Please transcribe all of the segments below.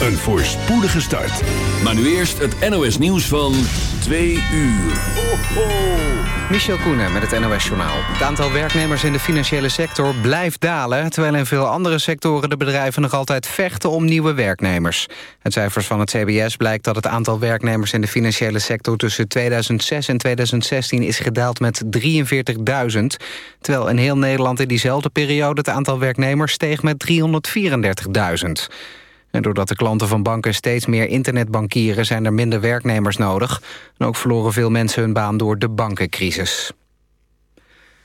Een voorspoedige start. Maar nu eerst het NOS nieuws van 2 uur. Ho, ho. Michel Koenen met het NOS-journaal. Het aantal werknemers in de financiële sector blijft dalen... terwijl in veel andere sectoren de bedrijven nog altijd vechten om nieuwe werknemers. Uit cijfers van het CBS blijkt dat het aantal werknemers in de financiële sector... tussen 2006 en 2016 is gedaald met 43.000... terwijl in heel Nederland in diezelfde periode... het aantal werknemers steeg met 334.000. En doordat de klanten van banken steeds meer internetbankieren... zijn er minder werknemers nodig. En ook verloren veel mensen hun baan door de bankencrisis.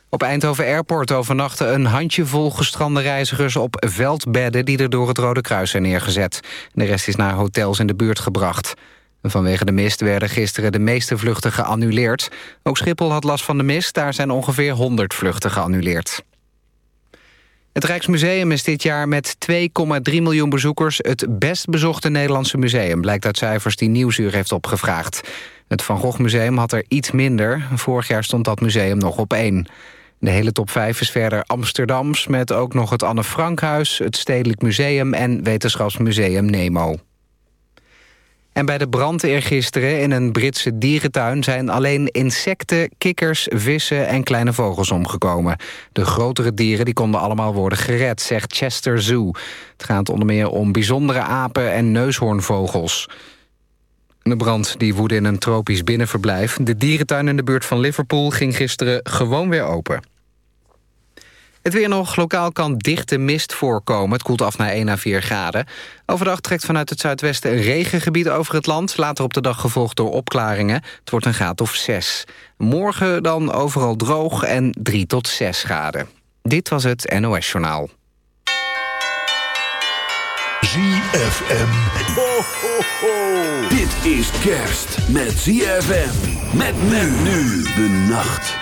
Op Eindhoven Airport overnachten een handjevol gestrande reizigers op veldbedden die er door het Rode Kruis zijn neergezet. De rest is naar hotels in de buurt gebracht. Vanwege de mist werden gisteren de meeste vluchten geannuleerd. Ook Schiphol had last van de mist, daar zijn ongeveer 100 vluchten geannuleerd. Het Rijksmuseum is dit jaar met 2,3 miljoen bezoekers... het best bezochte Nederlandse museum... blijkt uit cijfers die Nieuwsuur heeft opgevraagd. Het Van Gogh Museum had er iets minder. Vorig jaar stond dat museum nog op één. De hele top 5 is verder Amsterdams... met ook nog het Anne Frankhuis, het Stedelijk Museum... en Wetenschapsmuseum Nemo. En bij de brand eergisteren in een Britse dierentuin... zijn alleen insecten, kikkers, vissen en kleine vogels omgekomen. De grotere dieren die konden allemaal worden gered, zegt Chester Zoo. Het gaat onder meer om bijzondere apen en neushoornvogels. De brand die woedde in een tropisch binnenverblijf. De dierentuin in de buurt van Liverpool ging gisteren gewoon weer open. Het weer nog. Lokaal kan dichte mist voorkomen. Het koelt af naar 1 à 4 graden. Overdag trekt vanuit het zuidwesten een regengebied over het land. Later op de dag gevolgd door opklaringen. Het wordt een graad of 6. Morgen dan overal droog en 3 tot 6 graden. Dit was het NOS Journaal. ZFM. Dit is kerst met ZFM. Met men nu de nacht.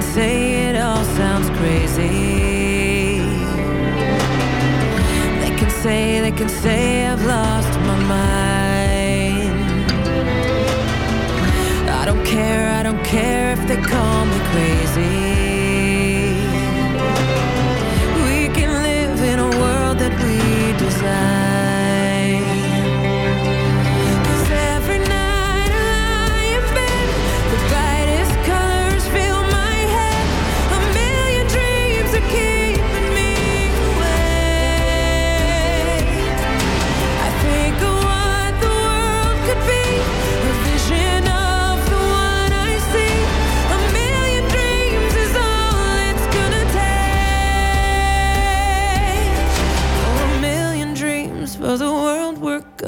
can say it all sounds crazy. They can say, they can say I've lost my mind. I don't care, I don't care if they call me crazy. We can live in a world that we desire.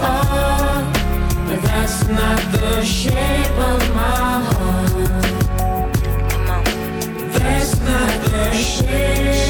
for but that's not the shape of my heart. That's not the shape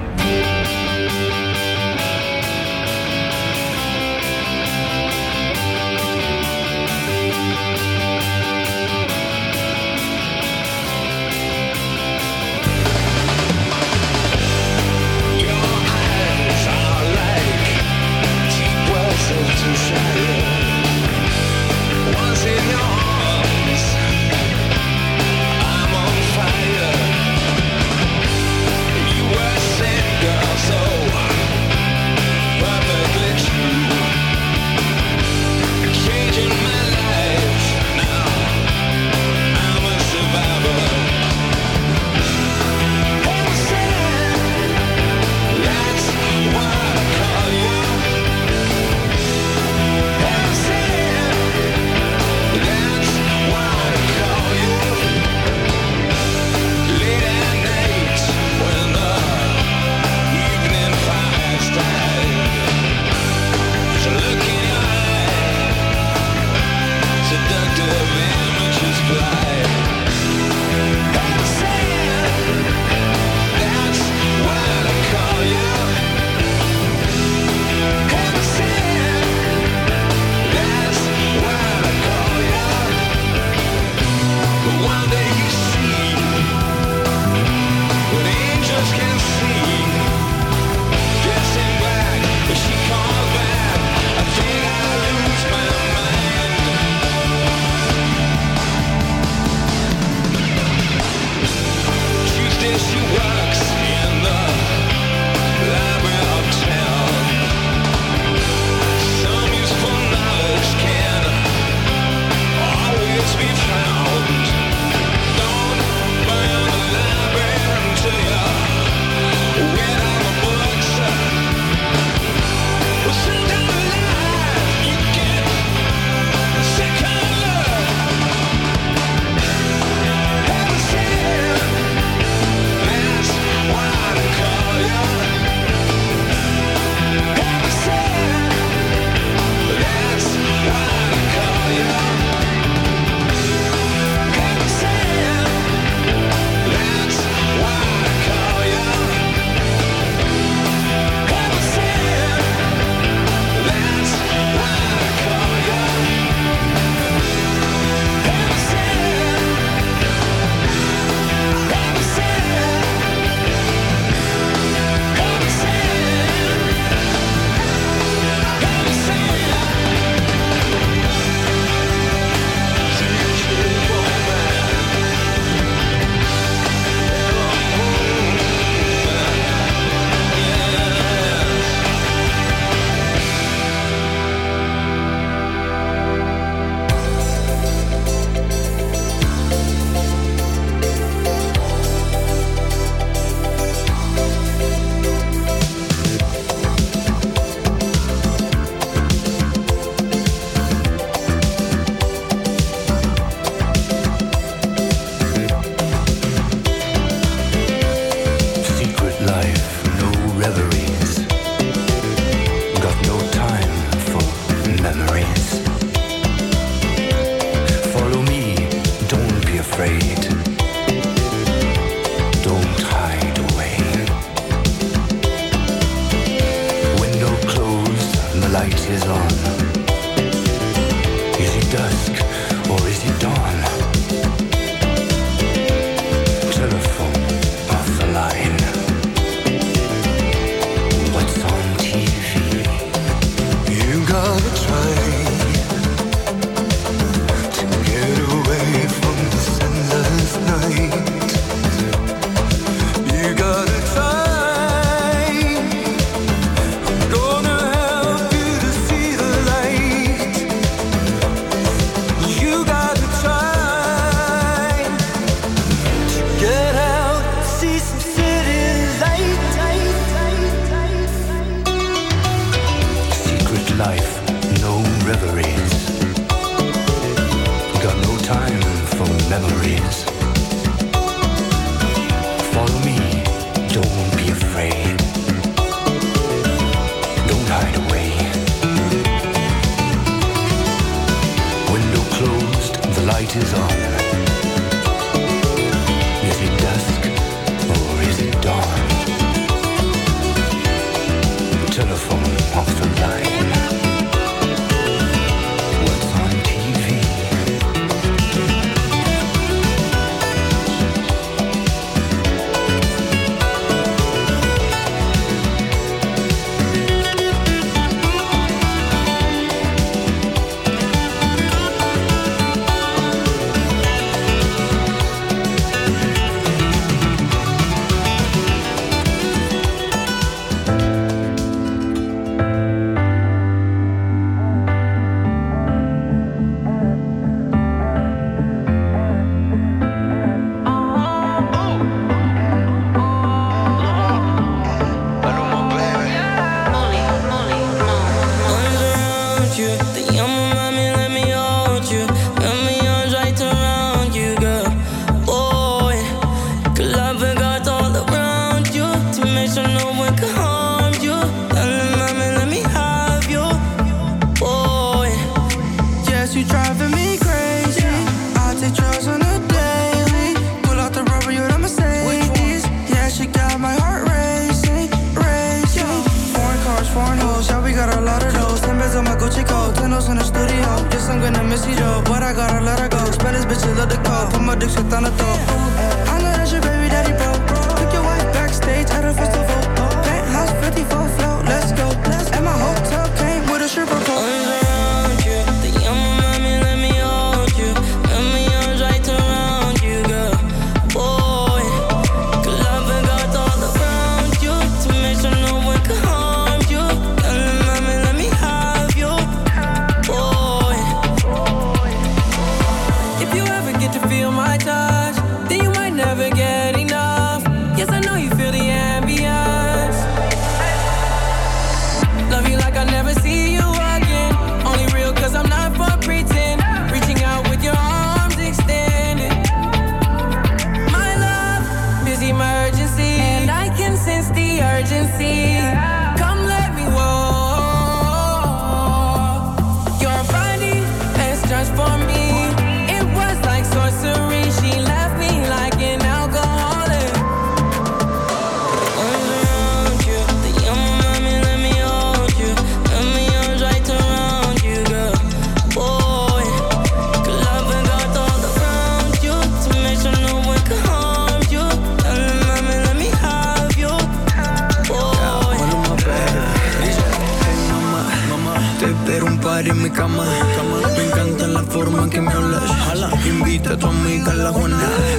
tu amiga la.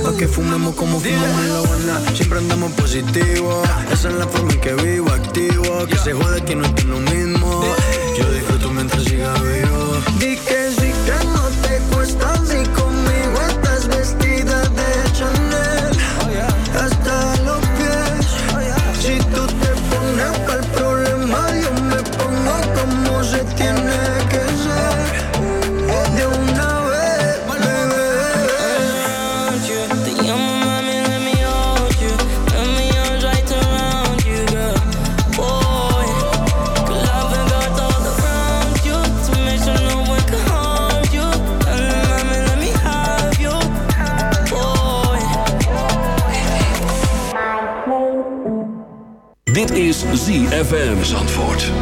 Pa' que fumemos como fumamos en la guana. Siempre andamos positivo. Esa es la forma en que vivo, activo. Que se jode que no es lo mismo. Yo disfruto mientras siga vivo. ZFM Antwoord.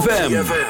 ZFM.